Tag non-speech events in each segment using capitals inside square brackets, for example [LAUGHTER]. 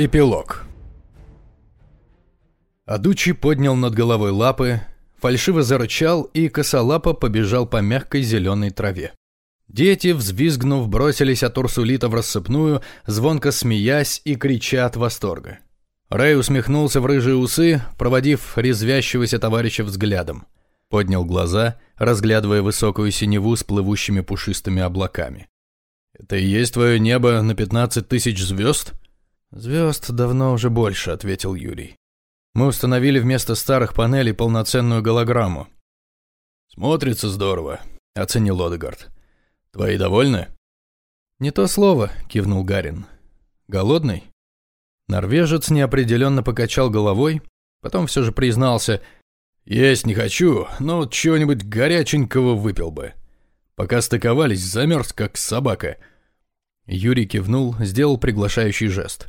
Эпилог Адучи поднял над головой лапы, фальшиво зарычал, и косолапо побежал по мягкой зеленой траве. Дети, взвизгнув, бросились от Урсулита в рассыпную, звонко смеясь и крича от восторга. Рэй усмехнулся в рыжие усы, проводив резвящегося товарища взглядом. Поднял глаза, разглядывая высокую синеву с плывущими пушистыми облаками. «Это и есть твое небо на пятнадцать тысяч звезд?» «Звезд давно уже больше», — ответил Юрий. «Мы установили вместо старых панелей полноценную голограмму». «Смотрится здорово», — оценил Одегард. «Твои довольны?» «Не то слово», — кивнул Гарин. «Голодный?» Норвежец неопределенно покачал головой, потом все же признался. «Есть не хочу, но чего-нибудь горяченького выпил бы. Пока стыковались, замерз, как собака». Юрий кивнул, сделал приглашающий жест.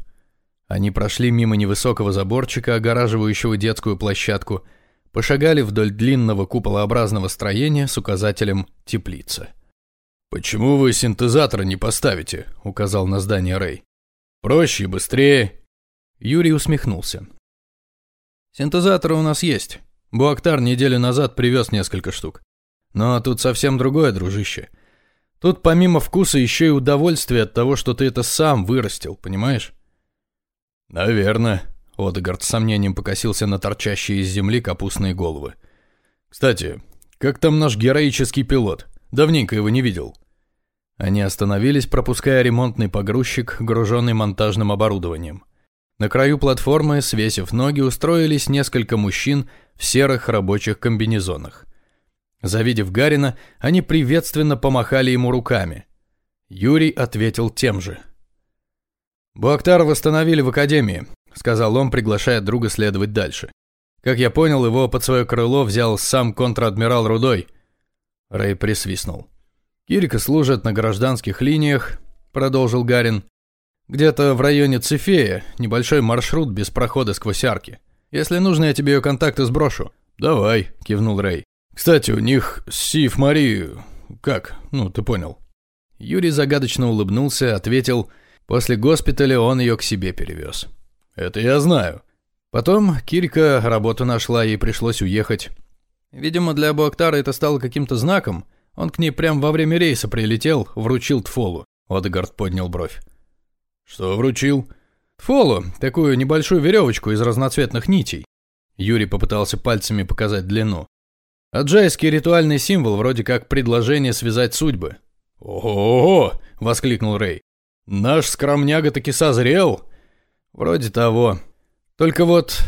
Они прошли мимо невысокого заборчика, огораживающего детскую площадку, пошагали вдоль длинного куполообразного строения с указателем «Теплица». «Почему вы синтезатора не поставите?» — указал на здание Рэй. «Проще и быстрее». Юрий усмехнулся. «Синтезаторы у нас есть. Буактар неделю назад привез несколько штук. Но тут совсем другое, дружище. Тут помимо вкуса еще и удовольствие от того, что ты это сам вырастил, понимаешь?» «Наверное», — Одегард с сомнением покосился на торчащие из земли капустные головы. «Кстати, как там наш героический пилот? Давненько его не видел». Они остановились, пропуская ремонтный погрузчик, груженный монтажным оборудованием. На краю платформы, свесив ноги, устроились несколько мужчин в серых рабочих комбинезонах. Завидев Гарина, они приветственно помахали ему руками. Юрий ответил тем же – «Буактар восстановили в Академии», — сказал он, приглашая друга следовать дальше. «Как я понял, его под свое крыло взял сам контр-адмирал Рудой». Рэй присвистнул. «Кирика служит на гражданских линиях», — продолжил Гарин. «Где-то в районе Цефея, небольшой маршрут без прохода сквозь арки. Если нужно, я тебе ее контакты сброшу». «Давай», — кивнул Рэй. «Кстати, у них Сиф Мари... Как? Ну, ты понял». Юрий загадочно улыбнулся, ответил... После госпиталя он ее к себе перевез. Это я знаю. Потом Кирика работу нашла, ей пришлось уехать. Видимо, для Буактара это стало каким-то знаком. Он к ней прямо во время рейса прилетел, вручил Тфолу. Одегард поднял бровь. «Что вручил?» «Тфолу, такую небольшую веревочку из разноцветных нитей». Юрий попытался пальцами показать длину. Аджайский ритуальный символ, вроде как предложение связать судьбы. «Ого!» — воскликнул Рэй. Наш скромняга таки созрел. Вроде того. Только вот...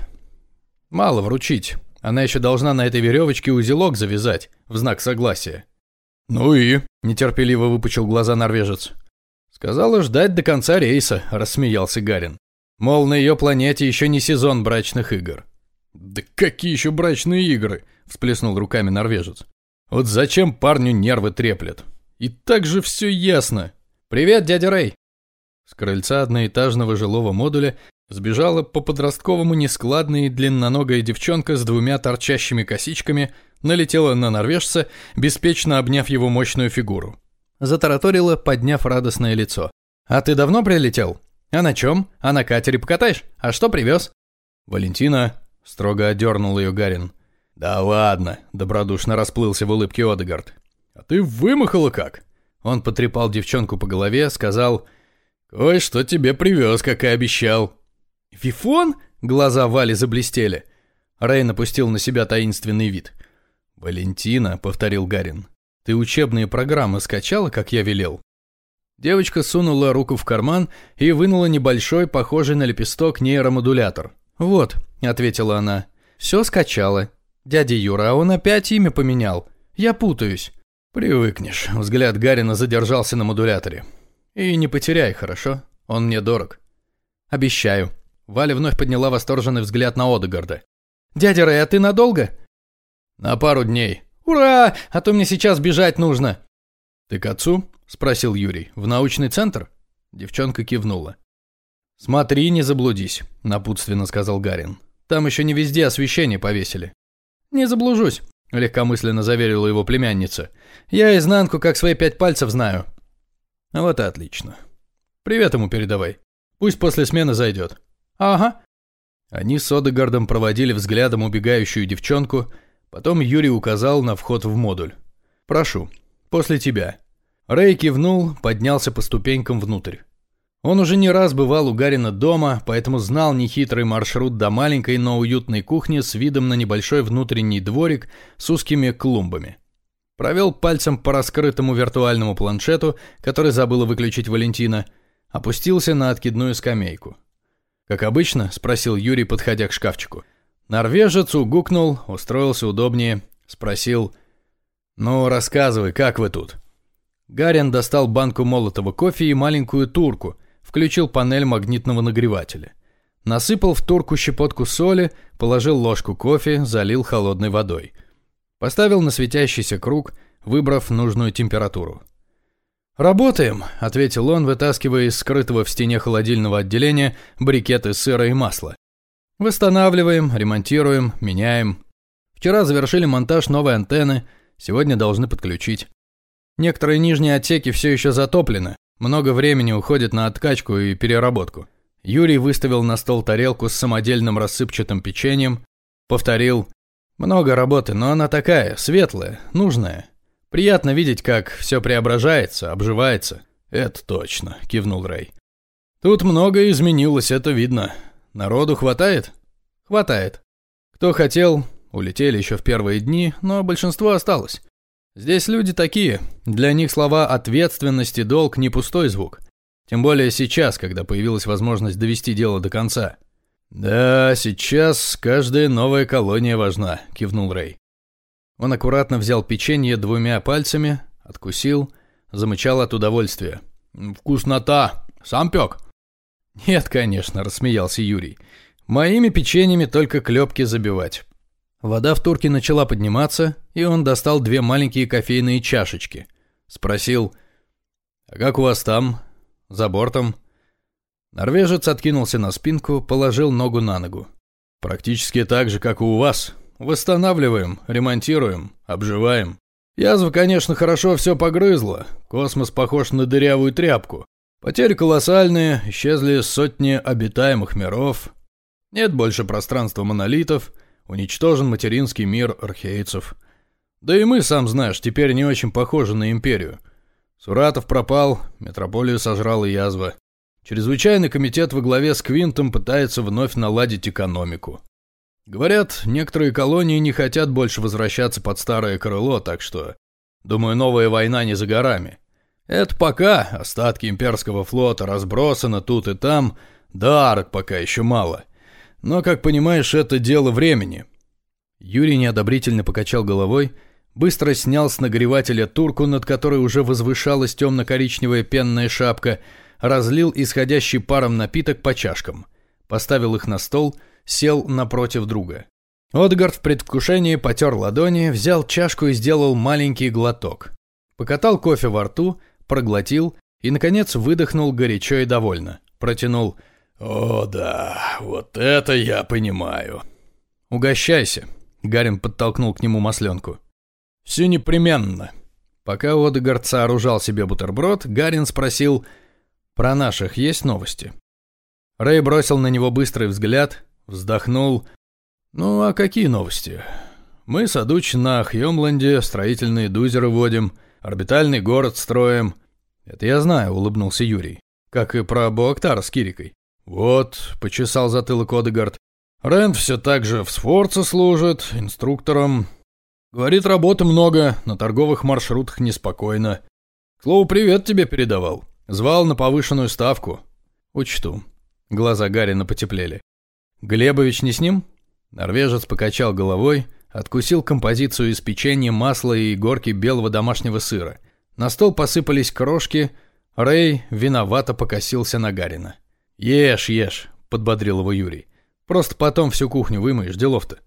Мало вручить. Она еще должна на этой веревочке узелок завязать, в знак согласия. «Ну и?» – нетерпеливо выпучил глаза норвежец. «Сказала ждать до конца рейса», – рассмеялся Гарин. «Мол, на ее планете еще не сезон брачных игр». «Да какие еще брачные игры?» – всплеснул руками норвежец. «Вот зачем парню нервы треплет? И так же все ясно. Привет, дядя Рэй!» С крыльца одноэтажного жилого модуля сбежала по-подростковому нескладная и длинноногая девчонка с двумя торчащими косичками, налетела на норвежца, беспечно обняв его мощную фигуру. Затараторила, подняв радостное лицо. «А ты давно прилетел? А на чем? А на катере покатаешь? А что привез?» «Валентина», — строго одернул ее Гарин. «Да ладно», — добродушно расплылся в улыбке Одегард. «А ты вымахала как?» Он потрепал девчонку по голове, сказал «Кое-что тебе привез, как и обещал». «Вифон?» — глаза Вали заблестели. Рэй напустил на себя таинственный вид. «Валентина», — повторил Гарин, — «ты учебные программы скачала, как я велел?» Девочка сунула руку в карман и вынула небольшой, похожий на лепесток, нейромодулятор. «Вот», — ответила она, — «все скачала. Дядя Юра, а он опять имя поменял. Я путаюсь». «Привыкнешь», — взгляд Гарина задержался на модуляторе. И не потеряй, хорошо? Он мне дорог. Обещаю. Валя вновь подняла восторженный взгляд на Одегарда. «Дядя Рэй, а ты надолго?» «На пару дней». «Ура! А то мне сейчас бежать нужно». «Ты к отцу?» – спросил Юрий. «В научный центр?» Девчонка кивнула. «Смотри, не заблудись», – напутственно сказал Гарин. «Там еще не везде освещение повесили». «Не заблужусь», – легкомысленно заверила его племянница. «Я изнанку как свои пять пальцев знаю. Вот и отлично. Привет ему передавай. Пусть после смены зайдет. «Ага». Они с Одегардом проводили взглядом убегающую девчонку, потом Юрий указал на вход в модуль. «Прошу, после тебя». Рэй кивнул, поднялся по ступенькам внутрь. Он уже не раз бывал у Гарина дома, поэтому знал нехитрый маршрут до маленькой, но уютной кухни с видом на небольшой внутренний дворик с узкими клумбами. Провел пальцем по раскрытому виртуальному планшету, который забыла выключить Валентина, опустился на откидную скамейку. «Как обычно?» – спросил Юрий, подходя к шкафчику. Норвежец угукнул, устроился удобнее, спросил «Ну, рассказывай, как вы тут?» Гарин достал банку молотого кофе и маленькую турку, включил панель магнитного нагревателя. Насыпал в турку щепотку соли, положил ложку кофе, залил холодной водой. Поставил на светящийся круг, выбрав нужную температуру. «Работаем», — ответил он, вытаскивая из скрытого в стене холодильного отделения брикеты сыра и масла. «Восстанавливаем, ремонтируем, меняем. Вчера завершили монтаж новой антенны, сегодня должны подключить. Некоторые нижние отсеки все еще затоплены, много времени уходит на откачку и переработку. Юрий выставил на стол тарелку с самодельным рассыпчатым печеньем, повторил «Много работы, но она такая, светлая, нужная. Приятно видеть, как все преображается, обживается». «Это точно», – кивнул Рэй. «Тут многое изменилось, это видно. Народу хватает?» «Хватает. Кто хотел, улетели еще в первые дни, но большинство осталось. Здесь люди такие. Для них слова «ответственность» и «долг» не пустой звук. Тем более сейчас, когда появилась возможность довести дело до конца. «Да, сейчас каждая новая колония важна», – кивнул Рэй. Он аккуратно взял печенье двумя пальцами, откусил, замычал от удовольствия. «Вкуснота! Сам пек?» «Нет, конечно», – рассмеялся Юрий. «Моими печеньями только клепки забивать. Вода в турке начала подниматься, и он достал две маленькие кофейные чашечки. Спросил, «А как у вас там? За бортом?» Норвежец откинулся на спинку, положил ногу на ногу. «Практически так же, как и у вас. Восстанавливаем, ремонтируем, обживаем. Язва, конечно, хорошо все погрызла. Космос похож на дырявую тряпку. Потери колоссальные, исчезли сотни обитаемых миров. Нет больше пространства монолитов, Уничтожен материнский мир архейцев. Да и мы, сам знаешь, теперь не очень похожи на империю. Суратов пропал, метрополию сожрала язва. Чрезвычайный комитет во главе с Квинтом пытается вновь наладить экономику. Говорят, некоторые колонии не хотят больше возвращаться под старое крыло, так что, думаю, новая война не за горами. Это пока остатки имперского флота разбросаны тут и там, да арок пока еще мало. Но, как понимаешь, это дело времени». Юрий неодобрительно покачал головой, быстро снял с нагревателя турку, над которой уже возвышалась темно-коричневая пенная шапка, разлил исходящий паром напиток по чашкам, поставил их на стол, сел напротив друга. Отгард в предвкушении потер ладони, взял чашку и сделал маленький глоток. Покатал кофе во рту, проглотил и, наконец, выдохнул горячо и довольно. Протянул – «О, да, вот это я понимаю». «Угощайся», — Гарин подтолкнул к нему масленку. «Все непременно». Пока Одегард сооружал себе бутерброд, Гарин спросил, «Про наших есть новости?» Рэй бросил на него быстрый взгляд, вздохнул. «Ну, а какие новости? Мы с Адуч на Хьемленде строительные дузеры водим, орбитальный город строим». «Это я знаю», — улыбнулся Юрий. «Как и про Буактара с Кирикой». «Вот», — почесал затылок Одегард. «Рэнд все так же в Сфорце служит, инструктором. Говорит, работы много, на торговых маршрутах неспокойно. К слову, привет тебе передавал. Звал на повышенную ставку». «Учту». Глаза Гарина потеплели. «Глебович не с ним?» Норвежец покачал головой, откусил композицию из печенья, масла и горки белого домашнего сыра. На стол посыпались крошки. Рэй виновато покосился на Гарина. «Ешь, ешь», — подбодрил его Юрий. «Просто потом всю кухню вымоешь, делов-то».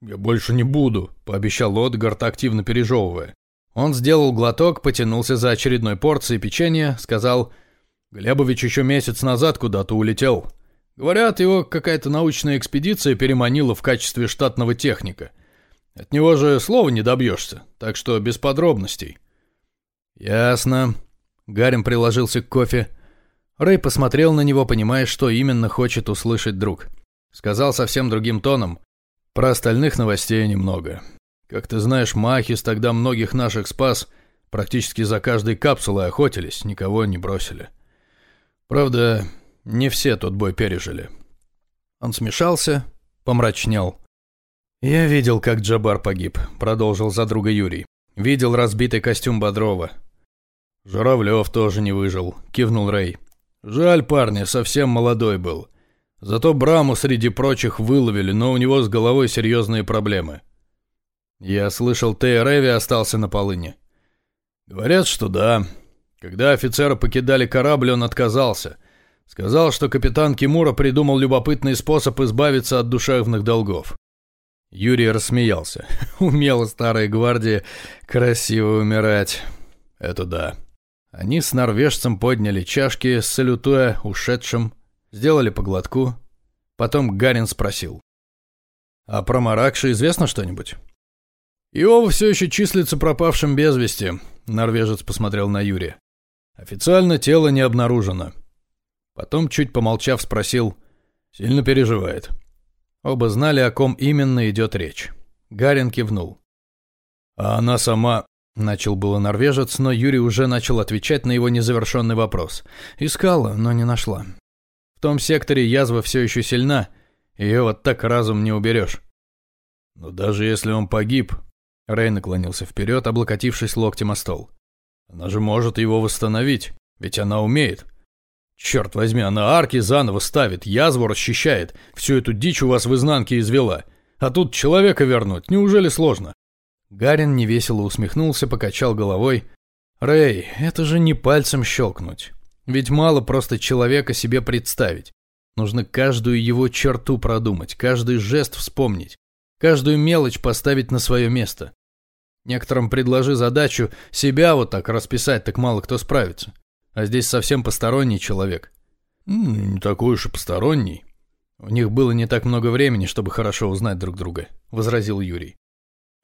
«Я больше не буду», — пообещал Отгард, активно пережевывая. Он сделал глоток, потянулся за очередной порцией печенья, сказал, «Глебович еще месяц назад куда-то улетел. Говорят, его какая-то научная экспедиция переманила в качестве штатного техника. От него же слова не добьешься, так что без подробностей». «Ясно». Гарем приложился к кофе. Рэй посмотрел на него, понимая, что именно хочет услышать друг. Сказал совсем другим тоном. Про остальных новостей немного. Как ты знаешь, Махис тогда многих наших спас. Практически за каждой капсулой охотились, никого не бросили. Правда, не все тот бой пережили. Он смешался, помрачнел. «Я видел, как Джабар погиб», — продолжил за друга Юрий. «Видел разбитый костюм Бодрова». «Журавлев тоже не выжил», — кивнул Рэй. «Жаль парня, совсем молодой был. Зато Браму среди прочих выловили, но у него с головой серьезные проблемы». «Я слышал, Тея Рэви остался на полыне». «Говорят, что да. Когда офицеры покидали корабль, он отказался. Сказал, что капитан Кимура придумал любопытный способ избавиться от душевных долгов. Юрий рассмеялся. [LAUGHS] Умела старая гвардия красиво умирать. Это да. Они с норвежцем подняли чашки, салютуя ушедшим, сделали по глотку. Потом Гарин спросил. «А про Маракши известно что-нибудь?» «Иова все еще числится пропавшим без вести», — норвежец посмотрел на Юрия. «Официально тело не обнаружено». Потом, чуть помолчав, спросил. «Сильно переживает». Оба знали, о ком именно идет речь. Гарин кивнул. «А она сама...» — начал было норвежец, но Юрий уже начал отвечать на его незавершенный вопрос. Искала, но не нашла. В том секторе язва все еще сильна, ее вот так разум не уберешь. «Но даже если он погиб...» Рэй наклонился вперед, облокотившись локтем о стол. «Она же может его восстановить, ведь она умеет. Черт возьми, она арки заново ставит, язву расчищает. Всю эту дичь у вас в изнанке извела. А тут человека вернуть, неужели сложно? Гарин невесело усмехнулся, покачал головой. «Рэй, это же не пальцем щелкнуть. Ведь мало просто человека себе представить. Нужно каждую его черту продумать, каждый жест вспомнить, каждую мелочь поставить на свое место. Некоторым предложи задачу себя вот так расписать, так мало кто справится. А здесь совсем посторонний человек. Не такой уж и посторонний. У них было не так много времени, чтобы хорошо узнать друг друга, возразил Юрий.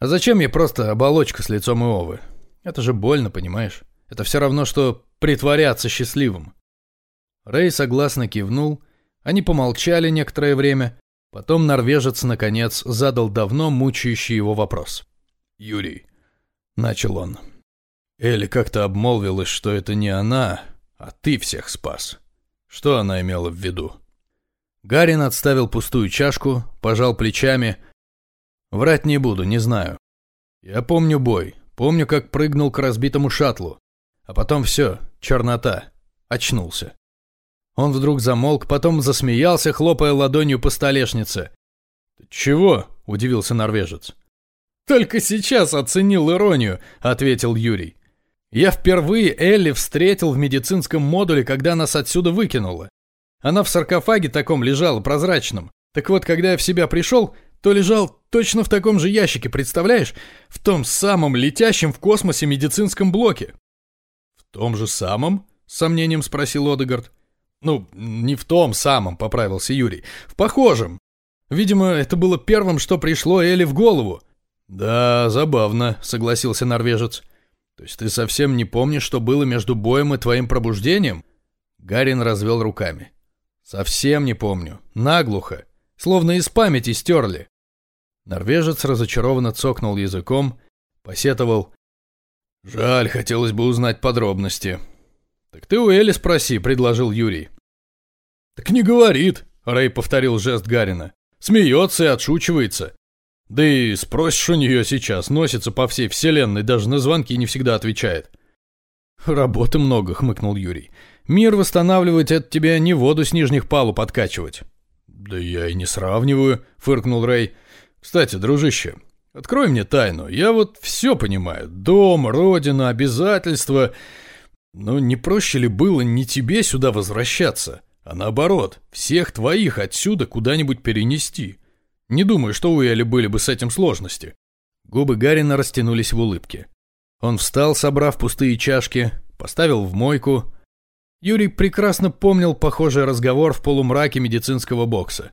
А зачем мне просто оболочка с лицом Иовы? Это же больно, понимаешь? Это все равно, что притворяться счастливым. Рэй согласно кивнул. Они помолчали некоторое время. Потом норвежец, наконец, задал давно мучающий его вопрос. «Юрий», — начал он, Элли как-то обмолвилась, что это не она, а ты всех спас. Что она имела в виду? Гарин отставил пустую чашку, пожал плечами. Врать не буду, не знаю. Я помню бой, помню, как прыгнул к разбитому шаттлу. А потом все, чернота. Очнулся. Он вдруг замолк, потом засмеялся, хлопая ладонью по столешнице. «Чего?» – удивился норвежец. «Только сейчас оценил иронию», – ответил Юрий. Я впервые Элли встретил в медицинском модуле, когда нас отсюда выкинуло. Она в саркофаге таком лежала, прозрачном. Так вот, когда я в себя пришел, то лежал точно в таком же ящике, представляешь? В том самом летящем в космосе медицинском блоке. В том же самом? С сомнением спросил Одегард. Ну, не в том самом, поправился Юрий. В похожем. Видимо, это было первым, что пришло Элли в голову. Да, забавно, согласился норвежец. То есть ты совсем не помнишь, что было между боем и твоим пробуждением? Гарин развел руками. Совсем не помню. Наглухо. Словно из памяти стерли. Норвежец разочарованно цокнул языком, посетовал. Жаль, хотелось бы узнать подробности. Так ты у Эли спроси, предложил Юрий. Так не говорит, Рэй повторил жест Гарина. Смеется и отшучивается. Да и спросишь у нее сейчас, носится по всей вселенной, даже на звонки не всегда отвечает. Работы много, хмыкнул Юрий. Мир восстанавливать — это тебе не воду с нижних палуб откачивать. Да я и не сравниваю, фыркнул Рэй. Кстати, дружище, открой мне тайну. Я вот все понимаю. Дом, родина, обязательства. Но не проще ли было не тебе сюда возвращаться, а наоборот, всех твоих отсюда куда-нибудь перенести? Не думаю, что у Эли были бы с этим сложности. Губы Гарина растянулись в улыбке. Он встал, собрав пустые чашки, поставил в мойку. Юрий прекрасно помнил похожий разговор в полумраке медицинского бокса.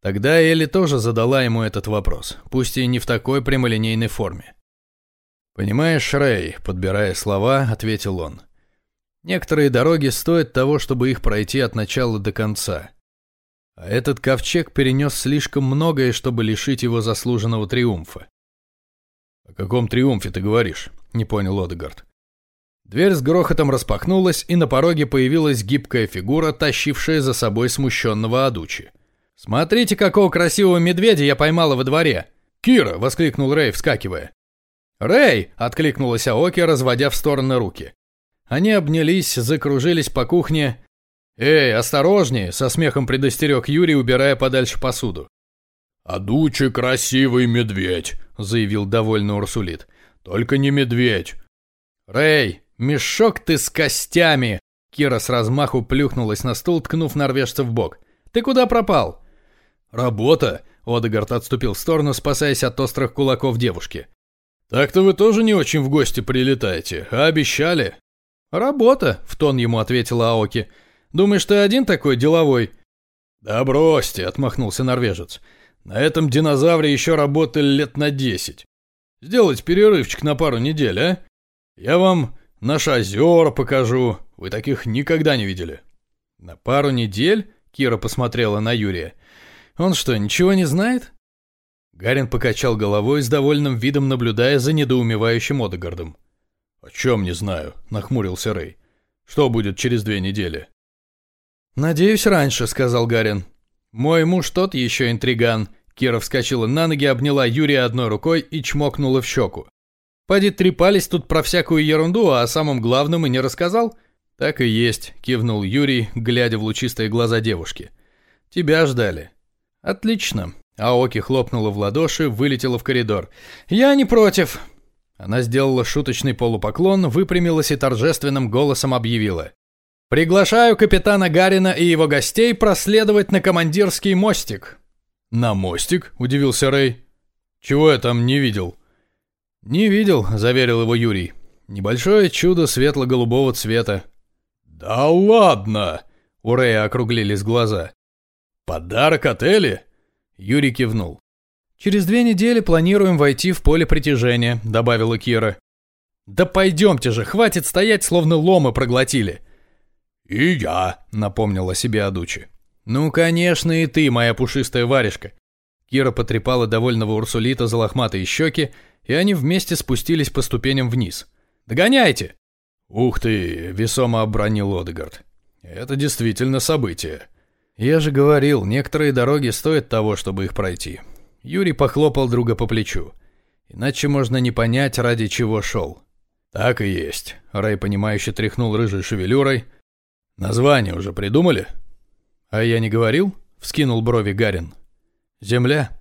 Тогда Элли тоже задала ему этот вопрос, пусть и не в такой прямолинейной форме. «Понимаешь, Рэй», — подбирая слова, ответил он. Некоторые дороги стоят того, чтобы их пройти от начала до конца. А этот ковчег перенес слишком многое, чтобы лишить его заслуженного триумфа. «О каком триумфе ты говоришь?» — не понял Одегард. Дверь с грохотом распахнулась, и на пороге появилась гибкая фигура, тащившая за собой смущенного Адучи. «Смотрите, какого красивого медведя я поймала во дворе!» «Кира!» — воскликнул Рэй, вскакивая. «Рэй!» — откликнулась Аоки, разводя в стороны руки. Они обнялись, закружились по кухне. «Эй, осторожнее!» — со смехом предостерег Юрий, убирая подальше посуду. «Адучи красивый медведь!» — заявил довольно Урсулит. «Только не медведь!» «Рэй, мешок ты с костями!» Кира с размаху плюхнулась на стул, ткнув норвежца в бок. «Ты куда пропал?» «Работа!» Одегард отступил в сторону, спасаясь от острых кулаков девушки. «Так-то вы тоже не очень в гости прилетаете, а обещали?» «Работа», — в тон ему ответила Аоки. «Думаешь, ты один такой деловой?» «Да бросьте», — отмахнулся норвежец. «На этом динозавре еще работали лет на десять. Сделать перерывчик на пару недель, а? Я вам наши озера покажу, вы таких никогда не видели». «На пару недель?» — Кира посмотрела на Юрия. Он что, ничего не знает? Гарин покачал головой с довольным видом, наблюдая за недоумевающим Одегардом. «О чем не знаю», — нахмурился Рэй. «Что будет через две недели?» «Надеюсь, раньше», — сказал Гарин. «Мой муж тот еще интриган». Кира вскочила на ноги, обняла Юрия одной рукой и чмокнула в щеку. «Поди трепались тут про всякую ерунду, а о самом главном и не рассказал?» «Так и есть», — кивнул Юрий, глядя в лучистые глаза девушки. «Тебя ждали. «Отлично». Аоки хлопнула в ладоши, вылетела в коридор. «Я не против». Она сделала шуточный полупоклон, выпрямилась и торжественным голосом объявила. «Приглашаю капитана Гарина и его гостей проследовать на командирский мостик». «На мостик?» – удивился Рэй. «Чего я там не видел?» «Не видел», – заверил его Юрий. «Небольшое чудо светло-голубого цвета». «Да ладно!» – у Рэя округлились глаза. «Подарок от Элли?» Юрий кивнул. «Через две недели планируем войти в поле притяжения», — добавила Кира. «Да пойдемте же, хватит стоять, словно ломы проглотили». «И я», — напомнила себе Адучи. «Ну, конечно, и ты, моя пушистая варежка». Кира потрепала довольного Урсулита за лохматые щеки, и они вместе спустились по ступеням вниз. «Догоняйте!» «Ух ты!» — весомо обронил Одегард. «Это действительно событие». «Я же говорил, некоторые дороги стоят того, чтобы их пройти». Юрий похлопал друга по плечу. «Иначе можно не понять, ради чего шел». «Так и есть», — Рэй, понимающе тряхнул рыжей шевелюрой. «Название уже придумали?» «А я не говорил?» — вскинул брови Гарин. «Земля».